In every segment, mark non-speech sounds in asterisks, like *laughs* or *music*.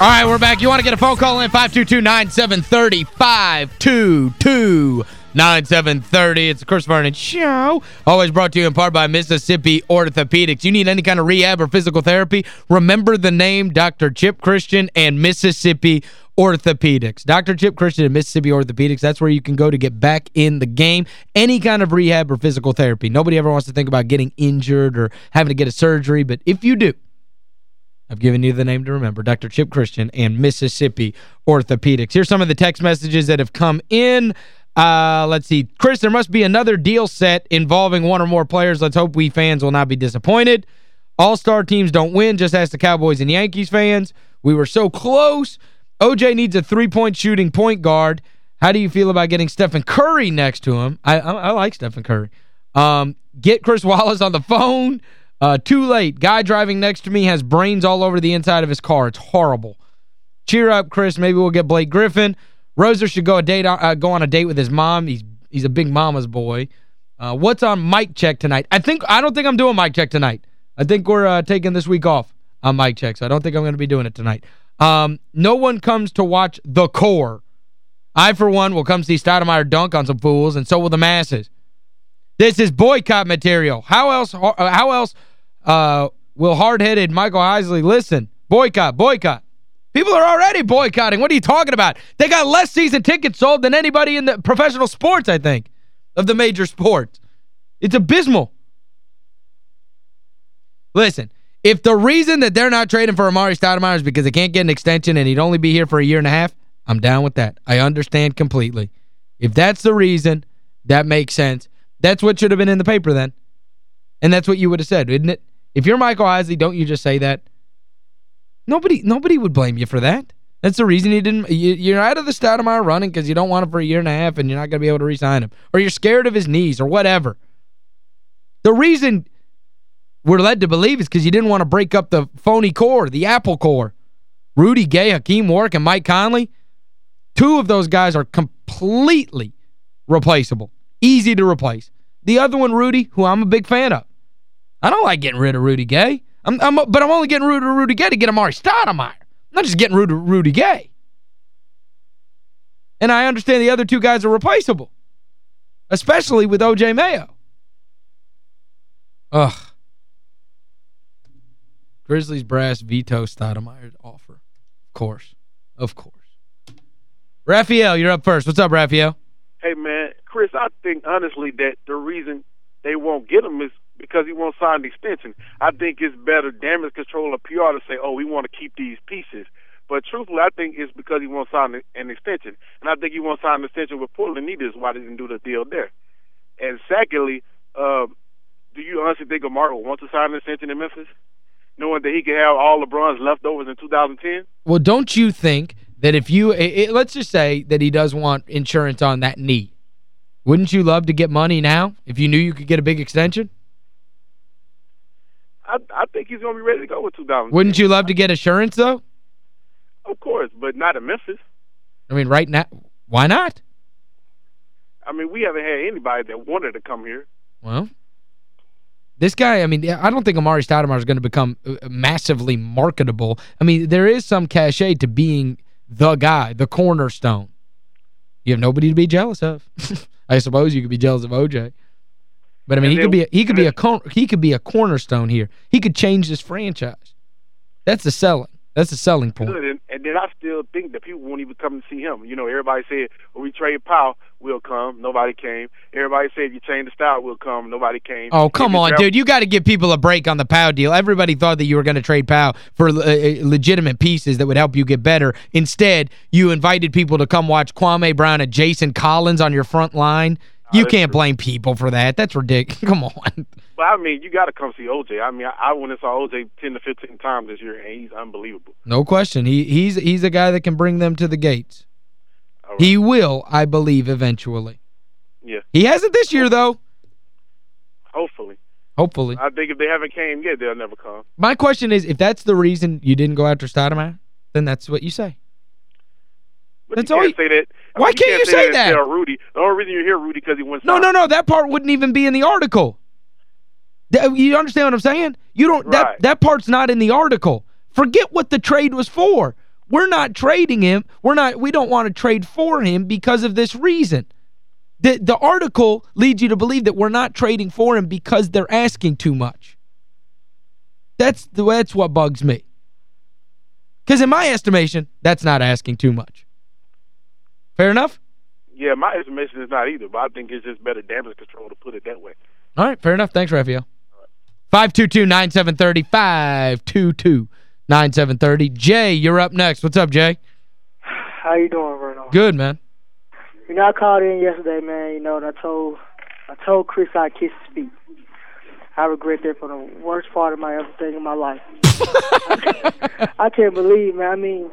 All right, we're back. You want to get a phone call in? 522-9730. 522-9730. It's the Chris Vernon Show. Always brought to you in part by Mississippi Orthopedics. You need any kind of rehab or physical therapy? Remember the name Dr. Chip Christian and Mississippi Orthopedics. Dr. Chip Christian and Mississippi Orthopedics, that's where you can go to get back in the game. Any kind of rehab or physical therapy. Nobody ever wants to think about getting injured or having to get a surgery, but if you do, I've given you the name to remember, Dr. Chip Christian and Mississippi Orthopedics. Here's some of the text messages that have come in. Uh, let's see. Chris, there must be another deal set involving one or more players. Let's hope we fans will not be disappointed. All-star teams don't win. Just ask the Cowboys and Yankees fans. We were so close. OJ needs a three-point shooting point guard. How do you feel about getting Stephen Curry next to him? I I, I like Stephen Curry. Um, get Chris Wallace on the phone. Uh, too late. Guy driving next to me has brains all over the inside of his car. It's horrible. Cheer up, Chris. Maybe we'll get Blake Griffin. Roser should go a date uh, go on a date with his mom. He's he's a big mama's boy. Uh, what's on mic check tonight? I think I don't think I'm doing mic check tonight. I think we're uh, taking this week off on mic check, so I don't think I'm going to be doing it tonight. Um, no one comes to watch the core. I, for one, will come see Stoudemire dunk on some fools, and so will the masses. This is boycott material. How else uh, how else uh, will hard-headed Michael Heisley listen? Boycott, boycott. People are already boycotting. What are you talking about? They got less season tickets sold than anybody in the professional sports, I think, of the major sports. It's abysmal. Listen, if the reason that they're not trading for Amar'e Stoudemire is because they can't get an extension and he'd only be here for a year and a half, I'm down with that. I understand completely. If that's the reason, that makes sense. That's what should have been in the paper then. And that's what you would have said, isn't it? If you're Michael Heisley, don't you just say that? Nobody nobody would blame you for that. That's the reason you didn't you, are out of the Stoudemire running because you don't want him for a year and a half and you're not going to be able to re-sign him. Or you're scared of his knees or whatever. The reason we're led to believe is because you didn't want to break up the phony core, the Apple core. Rudy Gay, Hakim Warrick, and Mike Conley. Two of those guys are completely replaceable. Easy to replace. The other one, Rudy, who I'm a big fan of. I don't like getting rid of Rudy Gay. I'm, I'm, but I'm only getting rid of Rudy Gay to get Amar'e Stoudemire. I'm not just getting rid of Rudy Gay. And I understand the other two guys are replaceable. Especially with O.J. Mayo. Ugh. Grizzlies brass veto Stoudemire's offer. Of course. Of course. Raphael, you're up first. What's up, Raphael? Hey, man. Chris, I think, honestly, that the reason they won't get him is because he won't sign an extension. I think it's better damage control or PR to say, oh, we want to keep these pieces. But truthfully, I think it's because he won't sign an extension. And I think he won't sign an extension with Portland either is why they didn't do the deal there. And secondly, uh, do you honestly think Amar will want to sign an extension in Memphis? Knowing that he could have all LeBron's leftovers in 2010? Well, don't you think that if you, let's just say that he does want insurance on that knee. Wouldn't you love to get money now if you knew you could get a big extension? I, I think he's going to be ready to go with 2000. Wouldn't you love to get assurance, though? Of course, but not in Memphis. I mean, right now, why not? I mean, we haven't had anybody that wanted to come here. Well, this guy, I mean, I don't think Amar'e Stoudemire is going to become uh, massively marketable. I mean, there is some cachet to being the guy, the cornerstone. You have nobody to be jealous of. *laughs* I suppose you could be jealous of O.J. But I mean, he could be a, he could be a he could be a cornerstone here. He could change this franchise. That's the selling. That's the selling point. Good, and, and then I still think that people won't even come to see him. You know, everybody said, when we trade Powell, we'll come. Nobody came. Everybody said, if you change the style, we'll come. Nobody came. Oh, come on, dude. You got to give people a break on the Powell deal. Everybody thought that you were going to trade Powell for uh, uh, legitimate pieces that would help you get better. Instead, you invited people to come watch Kwame Brown and Jason Collins on your front line. You can't blame people for that. That's ridiculous. *laughs* Come on. But, I mean, you got to come see O.J. I mean, I, I went and saw O.J. 10 to 15 times this year, and he's unbelievable. No question. He He's he's a guy that can bring them to the gates. right. He will, I believe, eventually. Yeah. He hasn't this year, though. Hopefully. Hopefully. I think if they haven't came yet, they'll never come. My question is, if that's the reason you didn't go after Stoudemire, then that's what you say. But That's you can't you- say that. I Why mean, can't you say say and that? Rudy. The only reason you hear Rudy because he went No, no, no. That part wouldn't even be in the article. That- You understand what I'm saying? You don't that that part's not in the article. Forget what the trade was for. We're not trading him. We're not we don't want to trade for him because of this reason. The the article leads you to believe that we're not trading for him because they're asking too much. That's the that's what bugs me. Because in my estimation, that's not asking too much. Fair enough? Yeah, my estimation is not either, but I think it's just better damage control to put it that way. All right, fair enough. Thanks, Raphael. 522-9730, 522-9730. Jay, you're up next. What's up, Jay? How you doing, Verno? Good, man. You know, I called in yesterday, man, you know, and I told I told Chris I kissed his feet. I regret that for the worst part of my everything in my life. *laughs* I can't believe, man. I mean,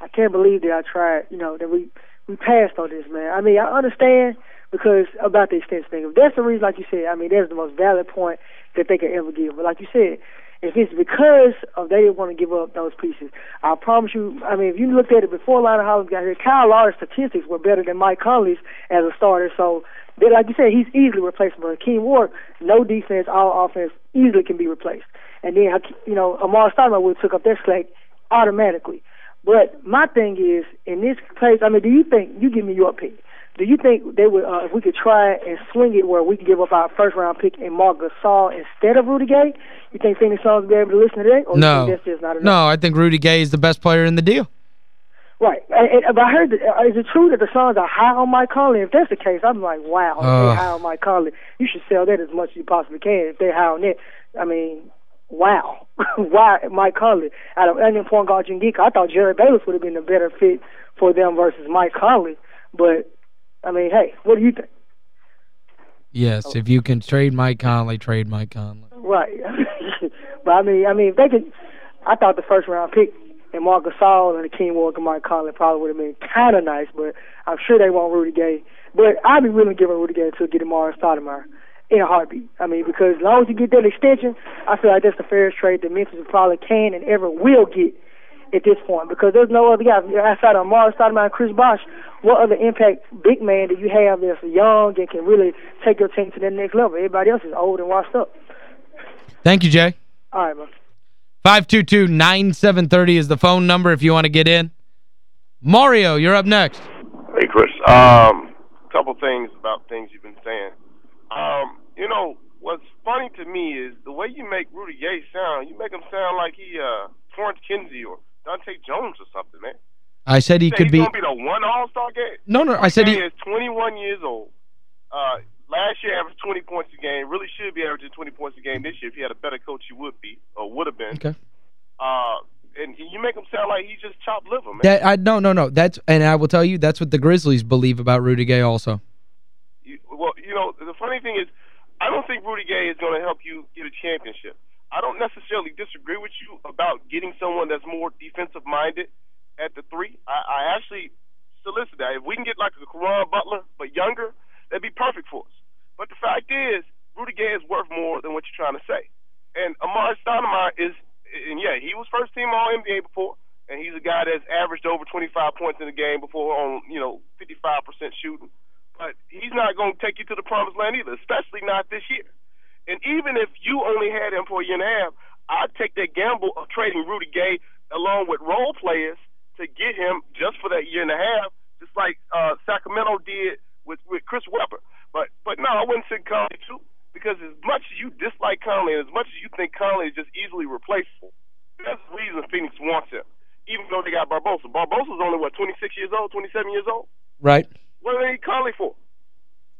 I can't believe that I tried, you know, that we we passed on this, man. I mean, I understand because about the extension thing. If that's the reason, like you said, I mean, that's the most valid point that they could ever give. But like you said, if it's because of they didn't want to give up those pieces, I promise you. I mean, if you looked at it before Lionel Hollins got here, Kyle Lowry's statistics were better than Mike Conley's as a starter. So, they, like you said, he's easily replaceable. Keem Ward, no defense, all offense, easily can be replaced. And then, you know, Amar Stoudemire would took up that slack automatically. But my thing is, in this case, I mean, do you think, you give me your opinion, do you think they would, uh, if we could try and swing it where we could give up our first round pick and Marc Gasol instead of Rudy Gay, you think Phoenix Suns would be able to listen to that? Or No. that's just not enough? No, I think Rudy Gay is the best player in the deal. Right. And, and, but I heard that, uh, is it true that the Suns are high on Mike Conley? If that's the case, I'm like, wow, Ugh. they're high on Mike Conley, you should sell that as much as you possibly can. If they're high on it. I mean, wow. *laughs* Why Mike Conley? Out of any point guard get, I thought Jerryd Bayless would have been a better fit for them versus Mike Conley. But, I mean, hey, what do you think? Yes, if you can trade Mike Conley, trade Mike Conley. Right. *laughs* but I mean, I mean, if they could, I thought the first round pick and Marc Gasol and Akeem Ward and Mike Conley probably would have been kind of nice, but I'm sure they want Rudy Gay. But I'd be willing to give him Rudy Gay to get Amar'e Stoudemire in a heartbeat. I mean, because as long as you get that extension, I feel like that's the fairest trade that Memphis probably can and ever will get at this point. Because there's no other guy outside of Amar'e Stoudemire and Chris Bosh. What other impact big man do you have that's young and can really take your team to the next level? Everybody else is old and washed up. Thank you, Jay. All right, man. 522-9730 is the phone number if you want to get in. Mario, you're up next. Hey, Chris. Um, couple things about things you've been saying. Um, you know, what's funny to me is the way you make Rudy Gay sound. You make him sound like he uh Tarence Kinsey or Dahntay Jones or something, man. I said he could be gonna be the one All-Star game. No, no, I said Gay he is 21 years old. Uh, last year averaged 20 points a game. Really should be averaging 20 points a game this year. If he had a better coach, he would be or would have been. Okay. Uh, and you make him sound like he's just chopped liver, man. That I no no no. That's and I will tell you that's what the Grizzlies believe about Rudy Gay also. Well, you know, the funny thing is, I don't think Rudy Gay is going to help you get a championship. I don't necessarily disagree with you about getting someone that's more defensive minded at the three. I, I actually solicit that. If we can get like a Caron Butler but younger, that'd be perfect for us. But the fact is, Rudy Gay is worth more than what you're trying to say. And Amar'e Stoudemire is, and yeah, he was first team All NBA before, and he's a guy that's averaged over 25 points in a game before on you know 55% shooting. But he's not going to take you to the promised land either, especially not this year. And even if you only had him for a year and a half, I'd take that gamble of trading Rudy Gay along with role players to get him just for that year and a half, just like uh, Sacramento did with, with Chris Webber. But but no, I wouldn't say Conley too, because as much as you dislike Conley and as much as you think Conley is just easily replaceable, that's the reason Phoenix wants him. Even though they got Barbosa. Barbosa's only what, 26 years old, 27 years old. Right. What are they calling for?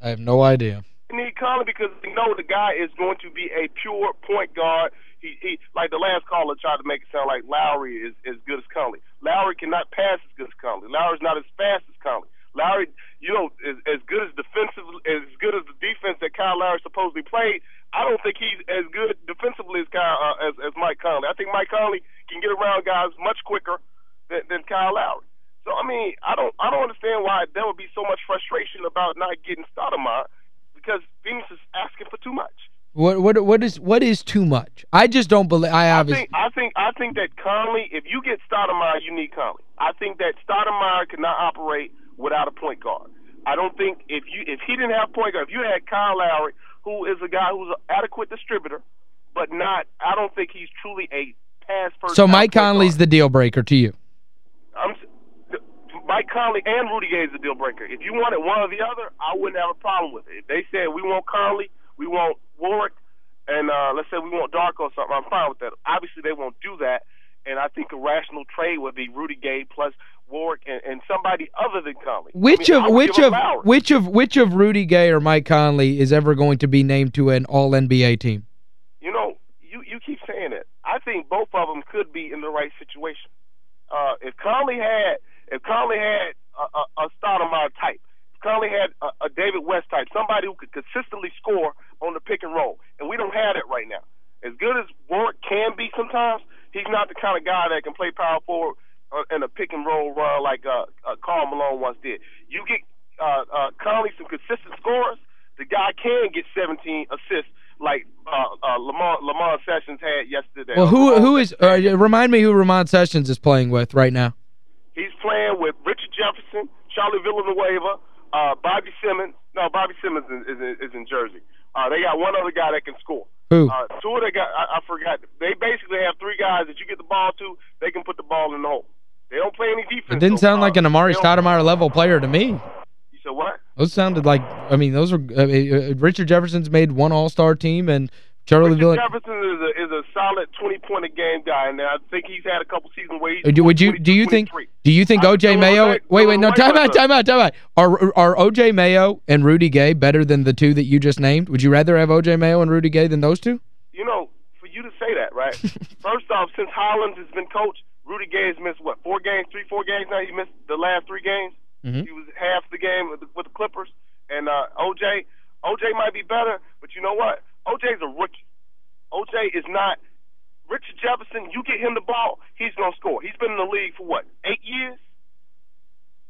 I have no idea. They need calling because they know the guy is going to be a pure point guard. He, he like the last caller tried to make it sound like Lowry is as good as Conley. Lowry cannot pass as good as Conley. Lowry's not as fast as Conley. Lowry, you know, is as good as defensive, as good as the defense that Kyle Lowry supposedly played. I don't think he's as good defensively as Kyle uh, as as Mike Conley. I think Mike Conley can get around guys much quicker than, than Kyle Lowry. I mean, I don't I don't understand why there would be so much frustration about not getting Stoudemire because Phoenix is asking for too much. What what what is what is too much? I just don't believe I obviously I think I think I think that Conley, if you get Stoudemire, you need Conley. I think that Stoudemire cannot operate without a point guard. I don't think if you if he didn't have point guard, if you had Kyle Lowry, who is a guy who's an adequate distributor, but not I don't think he's truly a pass first. So Mike Conley's the deal breaker to you. Mike Conley and Rudy Gay is a deal breaker. If you wanted one or the other, I wouldn't have a problem with it. If they said we want Conley, we want Warrick, and uh, let's say we want Darko or something, I'm fine with that. Obviously, they won't do that, and I think a rational trade would be Rudy Gay plus Warrick and, and somebody other than Conley. Which I mean, of which of which of which of Rudy Gay or Mike Conley is ever going to be named to an all NBA team? You know, you you keep saying it. I think both of them could be in the right situation. Uh, if Conley had if Conley had a, a, a Stoudemire type, if Conley had a, a David West type, somebody who could consistently score on the pick and roll, and we don't have it right now. As good as Warrick can be sometimes, he's not the kind of guy that can play power forward uh, in a pick and roll run like uh, uh, Karl Malone once did. You get uh, uh, Conley some consistent scores, the guy can get 17 assists like uh, uh, Lamar Lamar Sessions had yesterday. Well, who who is uh, remind me who Ramon Sessions is playing with right now? He's playing with Richard Jefferson, Charlie Villanueva, uh, Bobby Simmons. No, Bobby Simmons is, is, is in Jersey. Uh, they got one other guy that can score. Who? Uh, two of the guys, I, I forgot. They basically have three guys that you get the ball to, they can put the ball in the hole. They don't play any defense. It didn't so sound like an Amar'e Stoudemire level player to me. You said what? Those sounded like, I mean, those were, uh, Richard Jefferson's made one all-star team, and Charlie Richard Jefferson is a, is a solid 20-point a game guy, and I think he's had a couple seasons where he's Would you, do you think, do you think O.J. Mayo, wait, wait, no, time out, time out, time out. Are, are O.J. Mayo and Rudy Gay better than the two that you just named? Would you rather have O.J. Mayo and Rudy Gay than those two? You know, for you to say that, right? *laughs* First off, since Hollins has been coached, Rudy Gay has missed, what, four games, three, four games now? He missed the last three games. Mm -hmm. He was half the game with the, with the Clippers. And uh, OJ, OJ might be better, but you know what? OJ's a rookie. OJ is not Richard Jefferson. You get him the ball, he's gonna score. He's been in the league for what, eight years?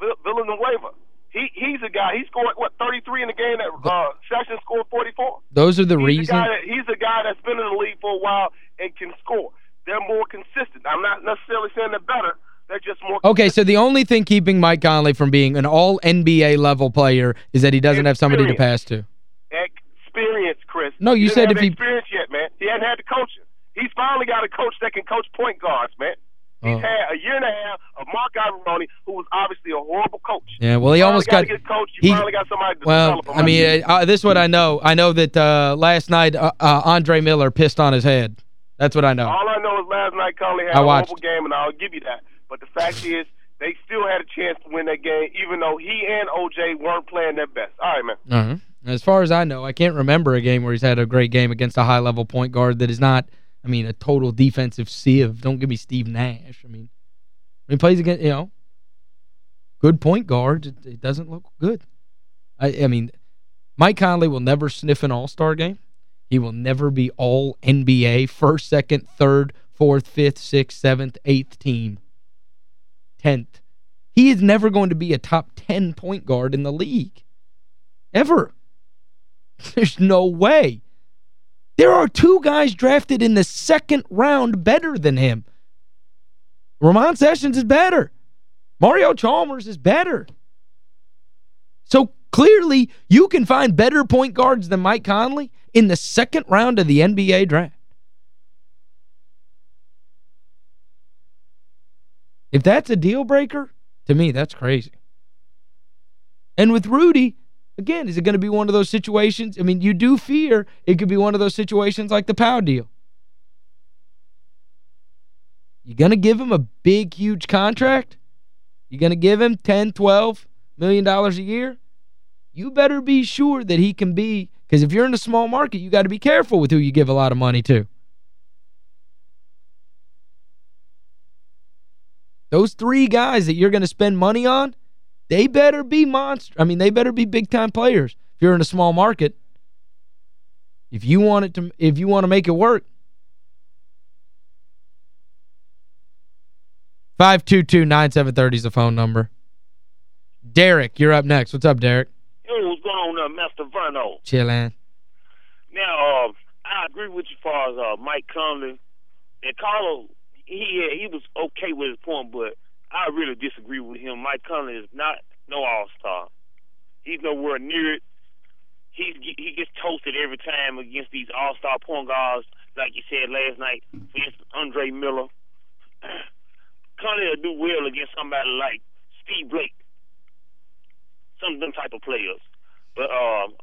Villanueva. He he's a guy. He scored what 33 in the game that uh, Sessions scored 44. Those are the he's reasons. he's a guy that's been in the league for a while and can score. They're more consistent. I'm not necessarily saying they're better. They're just more Okay, so the only thing keeping Mike Conley from being an all-NBA level player is that he doesn't have somebody to pass to. Experience, No, you said if he... experience yet, man. He hasn't had the coaching. He's finally got a coach that can coach point guards, man. He's oh. had a year and a half of Marc Iavaroni, who was obviously a horrible coach. Yeah, well, he you almost got... got coach. He, finally got somebody to Well, I mean, uh, this is what I know. I know that uh, last night uh, uh, Andre Miller pissed on his head. That's what I know. All I know is last night Conley had I a watched. horrible game, and I'll give you that. But the fact is, they still had a chance to win that game, even though he and O.J. weren't playing their best. All right, man. Uh -huh. As far as I know, I can't remember a game where he's had a great game against a high-level point guard that is not, I mean, a total defensive sieve. Don't give me Steve Nash. I mean, he plays against, you know, good point guard, it, it doesn't look good. I, I mean, Mike Conley will never sniff an all-star game. He will never be all NBA, first, second, third, fourth, fifth, sixth, seventh, eighth team. Tenth. He is never going to be a top 10 point guard in the league. Ever. *laughs* There's no way. There are two guys drafted in the second round better than him. Ramon Sessions is better. Mario Chalmers is better. So clearly, you can find better point guards than Mike Conley in the second round of the NBA draft. If that's a deal breaker, to me, that's crazy. And with Rudy, again, is it going to be one of those situations? I mean, you do fear it could be one of those situations like the Pau deal. You're going to give him a big, huge contract? You're going to give him 10, 12 million dollars a year? You better be sure that he can be, because if you're in a small market, you got to be careful with who you give a lot of money to. Those three guys that you're going to spend money on, they better be monster. I mean, they better be big-time players if you're in a small market. If you want it to if you want to make it work. 522-9730 is the phone number. Derek, you're up next. What's up, Derek? Yo, what's going on, uh, Master Verno? Chillin'. Now, uh, I agree with you as far as uh, Mike Conley. And Carlo, he he was okay with his point, but I really disagree with him. Mike Conley is not no all-star. He's nowhere near it. He's he gets toasted every time against these all-star point guards, like you said last night. Instance, Andre Miller. *clears throat* Conley will do well against somebody like Steve Blake. Some of them type of players. But um,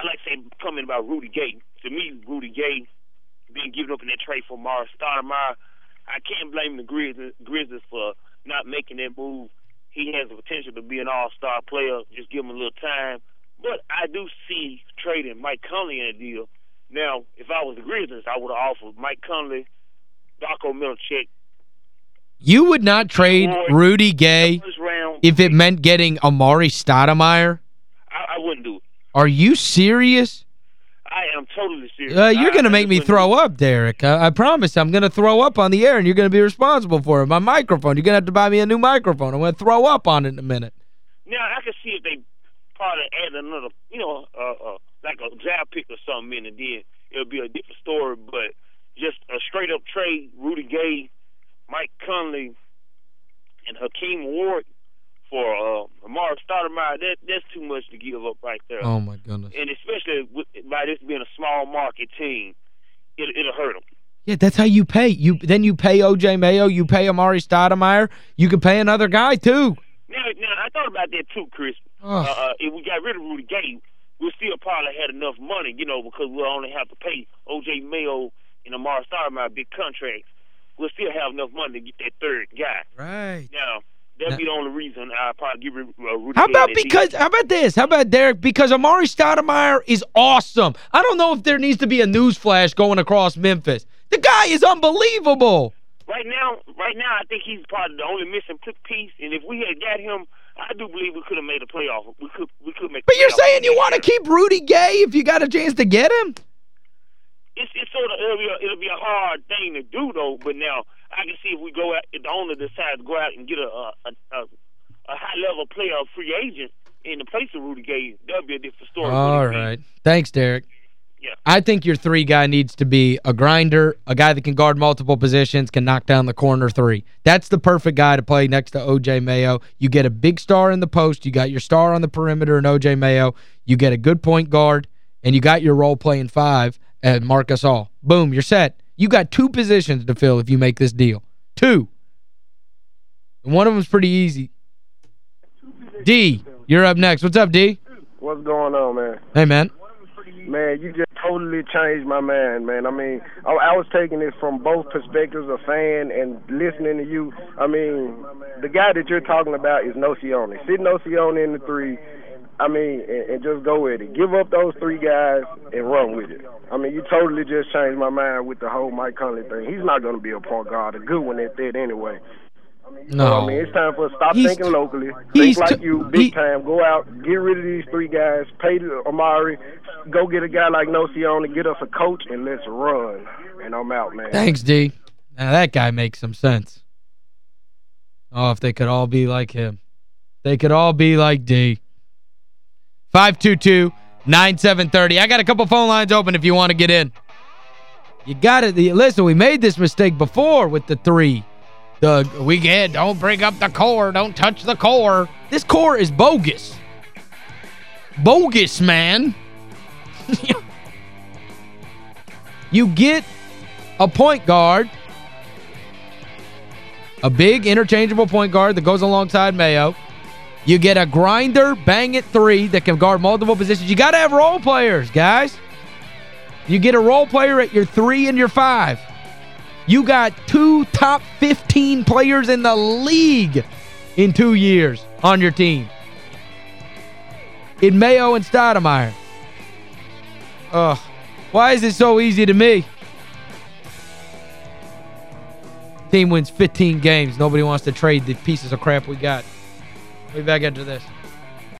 I like to say coming about Rudy Gay. To me, Rudy Gay being given up in that trade for Mars Stoudemire, I can't blame the Grizzlies, Grizzlies for not making that move. He has the potential to be an all-star player. Just give him a little time. But I do see trading Mike Conley in a deal. Now, if I was the Grizzlies, I would have offered Mike Conley, Darko Milicic. You would not trade Rudy Gay if it meant getting Amar'e Stoudemire? I, I wouldn't do it. Are you serious? Am totally serious. Uh, you're going to make me throw up, Derek. I, I promise I'm going to throw up on the air, and you're going to be responsible for it. My microphone, you're going to have to buy me a new microphone. I'm going to throw up on it in a minute. Now, I can see if they probably add another, you know, uh, uh, like a draft pick or something in, and then it'll be a different story. But just a straight-up trade, Rudy Gay, Mike Conley, and Hakeem Ward for uh, Amar'e Stoudemire, that, that's too much to give up right there. Oh, my goodness. And especially with, by this being a small market team, it, it'll hurt them. Yeah, that's how you pay. You Then you pay O.J. Mayo, you pay Amar'e Stoudemire, you can pay another guy, too. Now, now I thought about that too, Chris. Oh. Uh, uh, if we got rid of Rudy Gay, we still probably had enough money, you know, because we'll only have to pay O.J. Mayo and Amar'e Stoudemire big contracts. We'll still have enough money to get that third guy. Right. Now, that'd be the only reason I probably give uh, Rudy How about because how about this? How about Derek because Amar'e Stoudemire is awesome. I don't know if there needs to be a news flash going across Memphis. The guy is unbelievable. Right now, right now, I think he's probably the only missing piece. And if we had got him, I do believe we could have made a playoff. We could, we could make. But you're saying you want to keep Rudy Gay if you got a chance to get him? It's it's sort of it'll be a, it'll be a hard thing to do though. But now I can see if we go out, if the owner decides to go out and get a a a, a, high level player, a free agent in the place of Rudy Gay, that'll be a different story. All right. All if he- right. Thanks, Derek. Yeah. I think your three guy needs to be a grinder, a guy that can guard multiple positions, can knock down the corner three. That's the perfect guy to play next to O.J. Mayo. You get a big star in the post. You got your star on the perimeter in O.J. Mayo. You get a good point guard, and you got your role playing five at Marc Gasol. Boom, you're set. You got two positions to fill if you make this deal. Two. And one of them's pretty easy. D, you're up next. What's up, D? What's going on, man? Hey, man. Man, you just totally changed my mind, man. I mean, I, I was taking it from both perspectives, a fan and listening to you. I mean, the guy that you're talking about is Nocioni. Sit Nocioni in the three. I mean, and, and just go with it. Give up those three guys and run with it. I mean, you totally just changed my mind with the whole Mike Conley thing. He's not going to be a point guard, a good one at that anyway. So, No. I mean, it's time for us to stop He's thinking locally. Think like t- you, big he- time. Go out, get rid of these three guys. Pay the Amar'e. Go get a guy like Nocioni, get us a coach, and let's run. And I'm out, man. Thanks, D. Now, that guy makes some sense. Oh, if they could all be like him. They could all be like D. 522-9730. I got a couple phone lines open if you want to get in. You got it. Listen, we made this mistake before with the three. The we get don't bring up the core, don't touch the core. This core is bogus. Bogus, man. *laughs* you get a point guard, a big interchangeable point guard that goes alongside Mayo. You get a grinder, bang it three that can guard multiple positions. You got to have role players, guys. You get a role player at your three and your five. You got two top 15 players in the league in two years on your team. In Mayo and Stoudemire. Ugh. Why is it so easy to me? Team wins 15 games. Nobody wants to trade the pieces of crap we got. We'll be back after this.